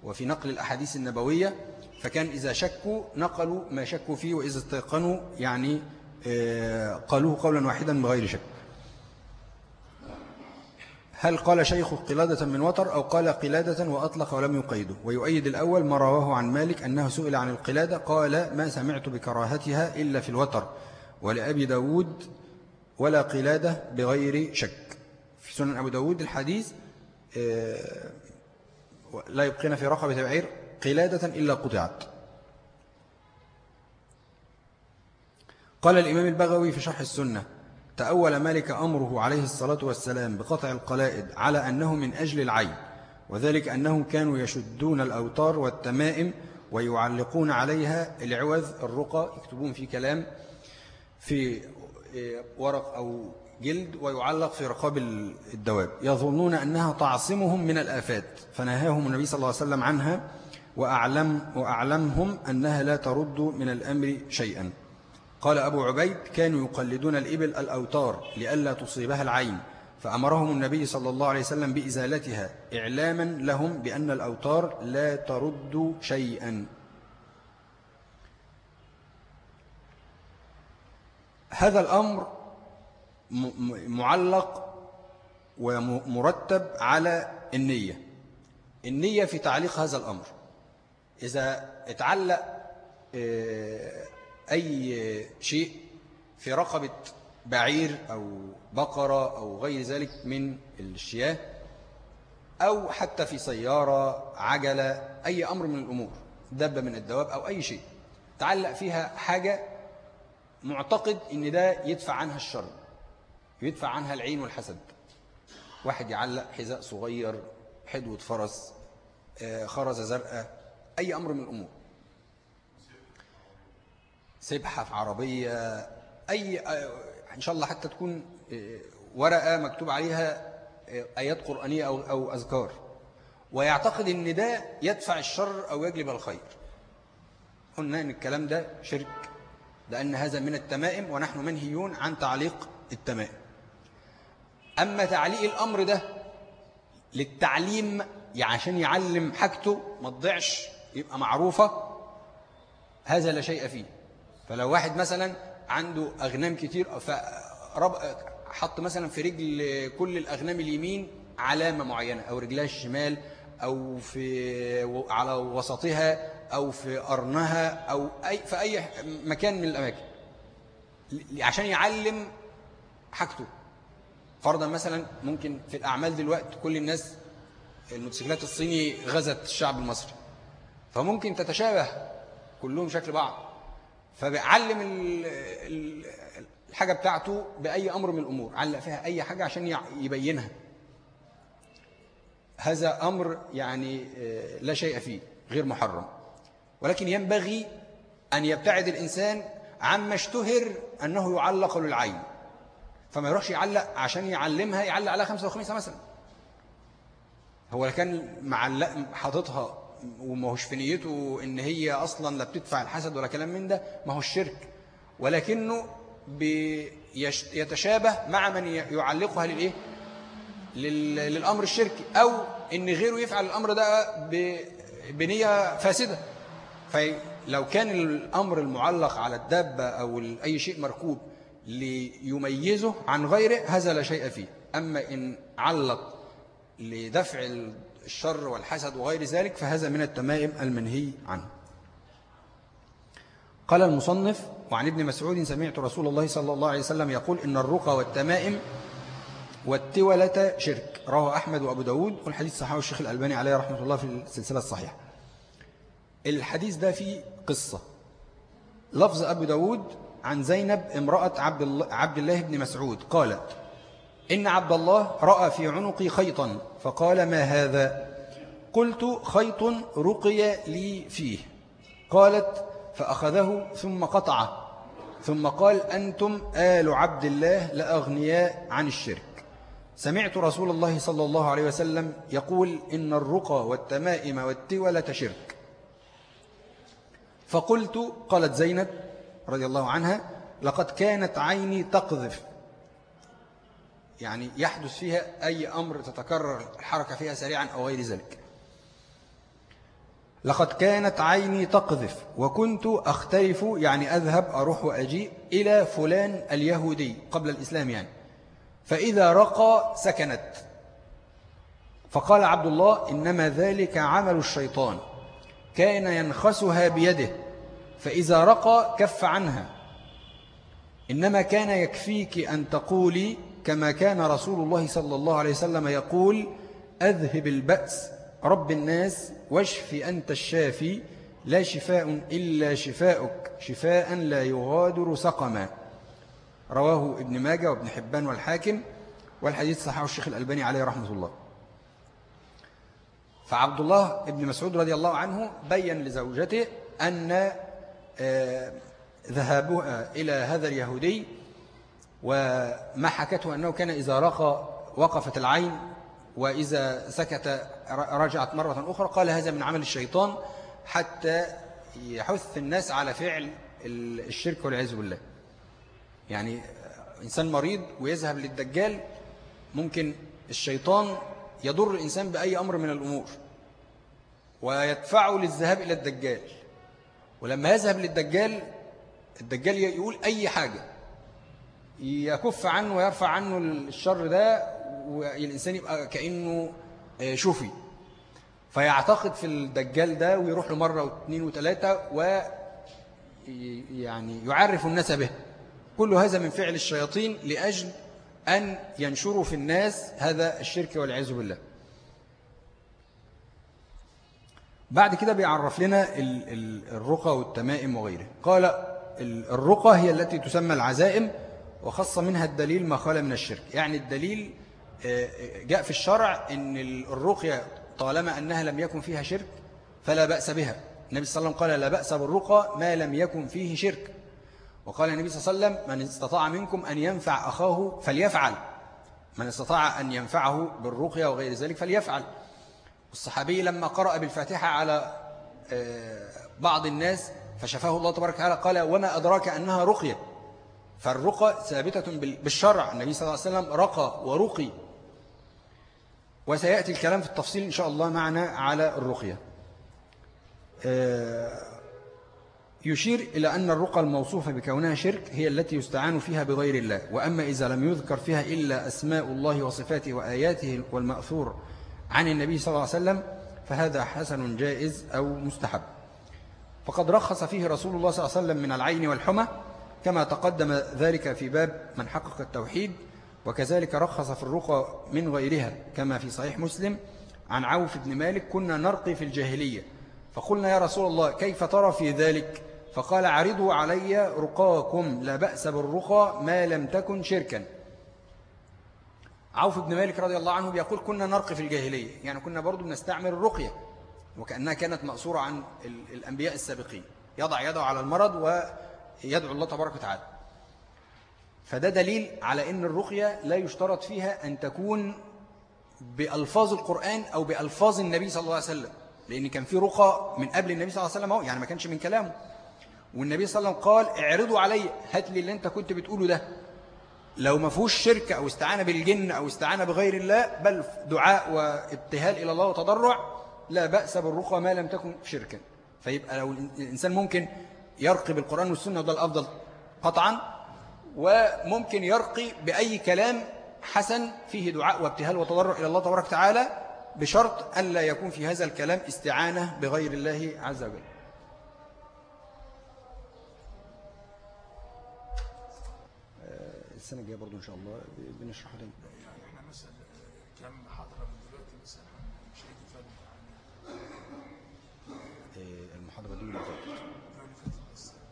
وفي نقل الأحاديث النبوية فكان إذا شكوا نقلوا ما شكوا فيه وإذا استيقنوا يعني آه، قالوه قولا واحدا بغير شك. هل قال شيخ قلادة من وتر أو قال قلادة وأطلق ولم يقيده؟ ويؤيد الأول ما رواه عن مالك أنه سئل عن القلادة قال ما سمعت بكراهتها إلا في الوتر ولأبي داود ولا قلادة بغير شك. في سنن أبو داود الحديث آه، لا يبقين في رقبة بعير قلادة إلا قطعت. قال الإمام البغوي في شرح السنة تأول مالك أمره عليه الصلاة والسلام بقطع القلائد على أنه من أجل العين وذلك أنهم كانوا يشدون الأوتار والتمائم ويعلقون عليها العوذ الرقى يكتبون في كلام في إيه، ورق أو جلد ويعلق في رقاب الدواب. يظنون أنها تعصمهم من الآفات فنهاهم النبي صلى الله عليه وسلم عنها وأعلم وأعلمهم أنها لا ترد من الأمر شيئا. قال أبو عبيد كانوا يقلدون الإبل الأوتار لئلا تصيبها العين فأمرهم النبي صلى الله عليه وسلم بإزالتها إعلاما لهم بأن الأوتار لا ترد شيئا. هذا الأمر معلق ومرتب على النية. النية في تعليق هذا الأمر. إذا اتعلق آه، أي شيء في رقبة بعير أو بقرة أو غير ذلك من الشياه أو حتى في سيارة عجلة أي أمر من الأمور دبة من الدواب أو أي شيء تعلق فيها حاجة معتقد إن ده يدفع عنها الشر. يدفع عنها العين والحسد. واحد يعلق حذاء صغير حدوة فرس آه، خرزة زرقاء أي أمر من الأمور. سبحة في عربية أي آه، إن شاء الله حتى تكون آه، ورقة مكتوب عليها آيات قرآنية أو, أو أذكار. ويعتقد أن ده يدفع الشر أو يجلب الخير. قلنا أن الكلام ده شرك لأن هذا من التمائم ونحن منهيون عن تعليق التمائم. أما تعليق الأمر ده للتعليم يعني عشان يعلم حاجته ما تضيعش يبقى معروفة هذا لا شيء فيه. فلو واحد مثلا عنده أغنام كتير حط مثلا في رجل كل الأغنام اليمين علامة معينة أو رجلها الشمال أو في على وسطها أو في قرنها أو أي في أي مكان من الأماكن عشان يعلم حاجته. فرضا مثلا ممكن في الأعمال دلوقتي كل الناس الموتوسيكلات الصيني غزت الشعب المصري. فممكن تتشابه كلهم شكل بعض. فبيعلم الحاجة بتاعته بأي أمر من الأمور. علق فيها أي حاجة عشان يبينها. هذا أمر يعني آه، لا شيء فيه غير محرم. ولكن ينبغي أن يبتعد الإنسان عما اشتهر أنه يعلق للعين. فما يروحش يعلق عشان يعلمها يعلق عليها خمسة وخميسة مثلا. هو كان معلق حاططها وما هوش في نيته إن هي أصلا لا بتدفع الحسد ولا كلام من ده ما هو الشرك ولكنه يتشابه مع من يعلقها للإيه؟ للأمر الشركي أو إن غيره يفعل الأمر ده بنية فاسدة. فلو كان الأمر المعلق على الدابة أو أي شيء مركوب ليميزه عن غيره هذا لا شيء فيه. أما إن علق لدفع الشر والحسد وغير ذلك فهذا من التمائم المنهي عنه. قال المصنف وعن ابن مسعود سمعت رسول الله صلى الله عليه وسلم يقول إن الرقى والتمائم والتولة شرك. رواه أحمد وأبو داود والحديث صححه الشيخ الألباني عليه رحمة الله في السلسلة الصحيحة. الحديث ده فيه قصة. لفظ أبو داود عن زينب امرأة عبد الله, بن مسعود قالت إن عبد الله رأى في عنقي خيطا فقال ما هذا؟ قلت خيط رقي لي فيه. قالت فأخذه ثم قطعه ثم قال أنتم آل عبد الله لأغنياء عن الشرك. سمعت رسول الله صلى الله عليه وسلم يقول إن الرقى والتمائم والتولة شرك فقلت قالت زينب رضي الله عنها لقد كانت عيني تقذف. يعني يحدث فيها أي أمر تتكرر الحركة فيها سريعا أو غير ذلك. لقد كانت عيني تقذف وكنت أختلف يعني أذهب أروح وأجيء إلى فلان اليهودي قبل الإسلام يعني. فإذا رقى سكنت. فقال عبد الله إنما ذلك عمل الشيطان. كان ينخسها بيده. فإذا رقى كف عنها. إنما كان يكفيك أن تقولي كما كان رسول الله صلى الله عليه وسلم يقول أذهب البأس رب الناس واشف أنت الشافي لا شفاء إلا شفاءك شفاء لا يغادر سقما. رواه ابن ماجه وابن حبان والحاكم والحديث صححه الشيخ الألباني عليه رحمة الله. فعبد الله ابن مسعود رضي الله عنه بين لزوجته أن ذهابها إلى هذا اليهودي وما حكته أنه كان إذا رقى وقفت العين وإذا سكت رجعت مرة أخرى قال هذا من عمل الشيطان حتى يحث الناس على فعل الشرك والعياذ بالله. يعني إنسان مريض ويذهب للدجال ممكن الشيطان يضر الإنسان بأي أمر من الأمور ويدفعه للذهاب إلى الدجال. ولما يذهب للدجال الدجال يقول أي حاجة. يكف عنه ويرفع عنه الشر ده والإنسان يبقى كأنه آه، شوفي. فيعتقد في الدجال ده ويروح له مرة واثنين وثلاثة ويعني يعرف الناس به. كل هذا من فعل الشياطين لأجل أن ينشروا في الناس هذا الشرك والعياذ بالله. بعد كده بيعرف لنا الرقى والتمائم وغيره. قال الرقى هي التي تسمى العزائم وخص منها الدليل ما خال من الشرك. يعني الدليل آه، جاء في الشرع أن الرقية طالما أنها لم يكن فيها شرك فلا بأس بها. النبي صلى الله عليه وسلم قال لا بأس بالرقى ما لم يكن فيه شرك. وقال النبي صلى الله عليه وسلم من استطاع منكم أن ينفع أخاه فليفعل. من استطاع أن ينفعه بالرقية وغير ذلك فليفعل. الصحابي لما قرأ بالفاتحة على آه، بعض الناس فشفاه الله تبارك وتعالى قال وما أدراك أنها رقية. فالرقى ثابتة بالشرع. النبي صلى الله عليه وسلم رقى ورقي. وسيأتي الكلام في التفصيل إن شاء الله معنا على الرقية. آه، يشير إلى أن الرقى الموصوفة بكونها شرك هي التي يستعان فيها بغير الله. وأما إذا لم يذكر فيها إلا أسماء الله وصفاته وآياته والمأثور عن النبي صلى الله عليه وسلم فهذا حسن جائز أو مستحب. فقد رخص فيه رسول الله صلى الله عليه وسلم من العين والحمى كما تقدم ذلك في باب من حقق التوحيد وكذلك رخص في الرقى من غيرها كما في صحيح مسلم عن عوف بن مالك كنا نرقي في الجاهلية. فقلنا يا رسول الله كيف ترى في ذلك؟ فقال عرضوا علي رقاكم لا بأس بالرقى ما لم تكن شركا. عوف بن مالك رضي الله عنه بيقول كنا نرقي في الجاهلية. يعني كنا برضو بنستعمل الرقية. وكأنها كانت مأسورة عن الأنبياء السابقين. يضع يده على المرض ويدعو الله تبارك وتعالى. فده دليل على أن الرقية لا يشترط فيها أن تكون بألفاظ القرآن أو بألفاظ النبي صلى الله عليه وسلم. لأن كان في رقى من قبل النبي صلى الله عليه وسلم يعني ما كانش من كلامه. والنبي صلى الله عليه وسلم قال اعرضوا علي هات لي اللي أنت كنت بتقوله ده. لو ما فيهوش شرك أو استعانة بالجن أو استعانة بغير الله بل دعاء وابتهال إلى الله وتضرع لا بأس بالرقى ما لم تكن شركا. فيبقى لو الإنسان ممكن يرقي بالقرآن والسنة وده الأفضل قطعا وممكن يرقي بأي كلام حسن فيه دعاء وابتهال وتضرع إلى الله تبارك وتعالى بشرط أن لا يكون في هذا الكلام استعانة بغير الله عز وجل. السنة الجاية برضو إن شاء الله بنشرح لنا يعني إحنا مثلا كم محاضرة من دلوقتي مثلا؟ مش هيجي فاتت إيه، المحاضرة دي اللي فاتت.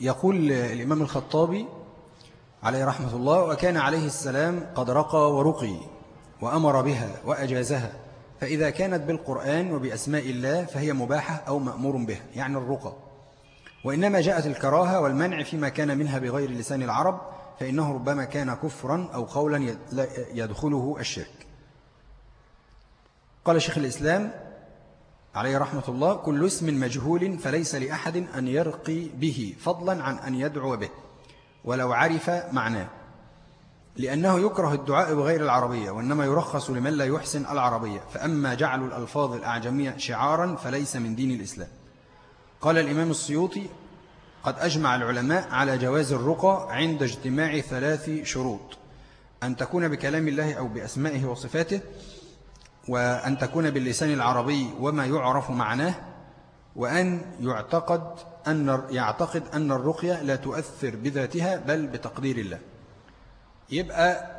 يقول الإمام الخطابي عليه رحمة الله وكان عليه السلام قد رقى ورقي وأمر بها وأجازها. فإذا كانت بالقرآن وبأسماء الله فهي مباحة أو مأمور بها يعني الرقى. وإنما جاءت الكراهة والمنع فيما كان منها بغير لسان العرب فإنه ربما كان كفرا أو قولا يدخله الشرك. قال شيخ الإسلام عليه رحمة الله كل اسم مجهول فليس لأحد أن يرقي به فضلا عن أن يدعو به. ولو عرف معناه. لأنه يكره الدعاء بغير العربية وإنما يرخص لمن لا يحسن العربية. فأما جعل الألفاظ الأعجمية شعارا فليس من دين الإسلام. قال الإمام السيوطي قد أجمع العلماء على جواز الرقى عند اجتماع ثلاث شروط أن تكون بكلام الله أو بأسمائه وصفاته وأن تكون باللسان العربي وما يعرف معناه وأن يعتقد أن يعتقد أن الرقية لا تؤثر بذاتها بل بتقدير الله. يبقى.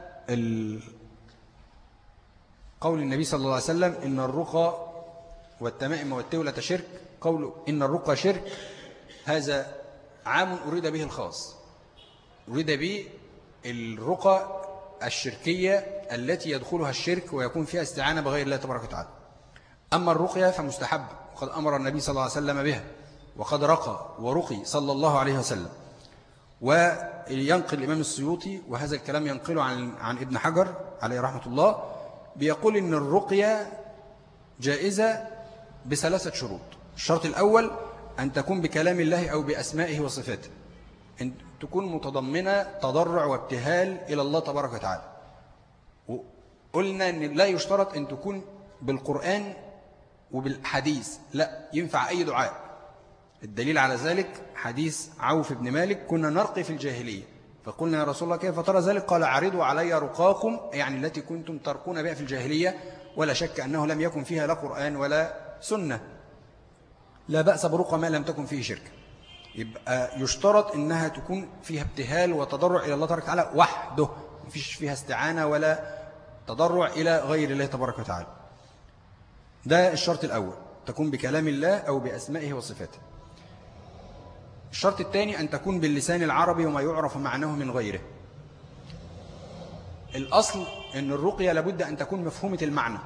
قول النبي صلى الله عليه وسلم إن الرقى والتمائم والتولة شرك قول إن الرقى شرك هذا عام أريد به الخاص. أريد به الرقى الشركية التي يدخلها الشرك ويكون فيها استعانة بغير الله تبارك وتعالى. أما الرقية فمستحب وقد أمر النبي صلى الله عليه وسلم بها. وقد رقى ورقي صلى الله عليه وسلم. وينقل الإمام السيوطي وهذا الكلام ينقله عن, عن ابن حجر عليه رحمة الله بيقول إن الرقية جائزة بثلاثة شروط. الشرط الأول أن تكون بكلام الله أو بأسمائه وصفاته. أن تكون متضمنة تضرع وابتهال إلى الله تبارك وتعالى. وقلنا أن لا يشترط أن تكون بالقرآن وبالحديث. لا ينفع أي دعاء. الدليل على ذلك حديث عوف بن مالك كنا نرقي في الجاهلية. فقلنا يا رسول الله كيف ترى ذلك؟ قال عرضوا علي رقاكم يعني التي كنتم ترقون بها في الجاهلية ولا شك أنه لم يكن فيها لا قرآن ولا سنة. لا بأس برقى ما لم تكن فيه شرك. يبقى يشترط أنها تكون فيها ابتهال وتضرع إلى الله تبارك وتعالى وحده. مفيش فيها استعانة ولا تضرع إلى غير الله تبارك وتعالى. ده الشرط الأول تكون بكلام الله أو بأسمائه وصفاته. الشرط الثاني أن تكون باللسان العربي وما يعرف معناه من غيره. الأصل أن الرقية لابد أن تكون مفهومة المعنى.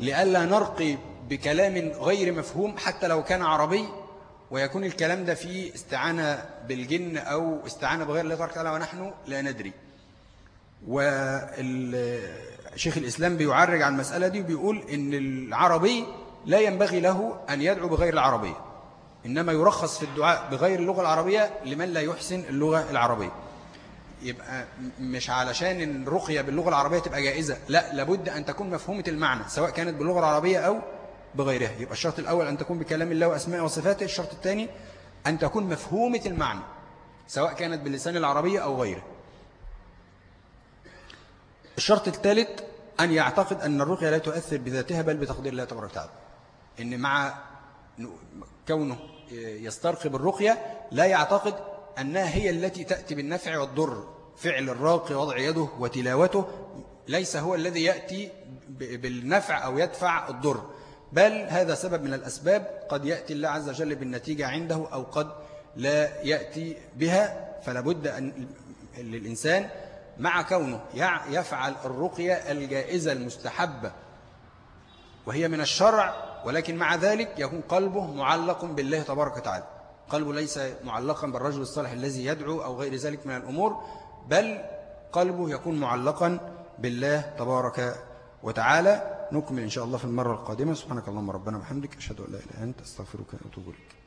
لئلا نرقي بكلام غير مفهوم حتى لو كان عربي ويكون الكلام ده فيه استعانة بالجن أو استعانة بغير الله تبارك وتعالى ونحن لا ندري. والشيخ الإسلام بيعرج عن المسألة دي وبيقول إن العربي لا ينبغي له أن يدعو بغير العربية. إنما يرخص في الدعاء بغير اللغة العربية لمن لا يحسن اللغة العربية. يبقى مش علشان الرقية باللغة العربية تبقى جائزة لا لابد أن تكون مفهومة المعنى سواء كانت باللغة العربية أو بغيرها. يبقى الشرط الأول أن تكون بكلام الله وأسماء وصفاته الشرط الثاني أن تكون مفهومة المعنى سواء كانت باللسان العربية أو غيره. الشرط الثالث أن يعتقد أن الرقية لا تؤثر بذاتها بل بتقدير الله تبارك وتعالى. إن مع كونه يسترقي بالرقية لا يعتقد أنها هي التي تأتي بالنفع والضر. فعل الراقي وضع يده وتلاوته ليس هو الذي يأتي بالنفع أو يدفع الضر. بل هذا سبب من الأسباب قد يأتي الله عز وجل بالنتيجة عنده أو قد لا يأتي بها. فلا بد أن للإنسان مع كونه يفعل الرقية الجائزة المستحبة. وهي من الشرع ولكن مع ذلك يكون قلبه معلق بالله تبارك وتعالى. قلبه ليس معلقا بالرجل الصالح الذي يدعو أو غير ذلك من الأمور بل قلبه يكون معلقا بالله تبارك وتعالى. نكمل إن شاء الله في المرة القادمة. سبحانك اللهم ربنا وبحمدك أشهد أن لا إله إلا أنت أستغفرك وأتوب إليك.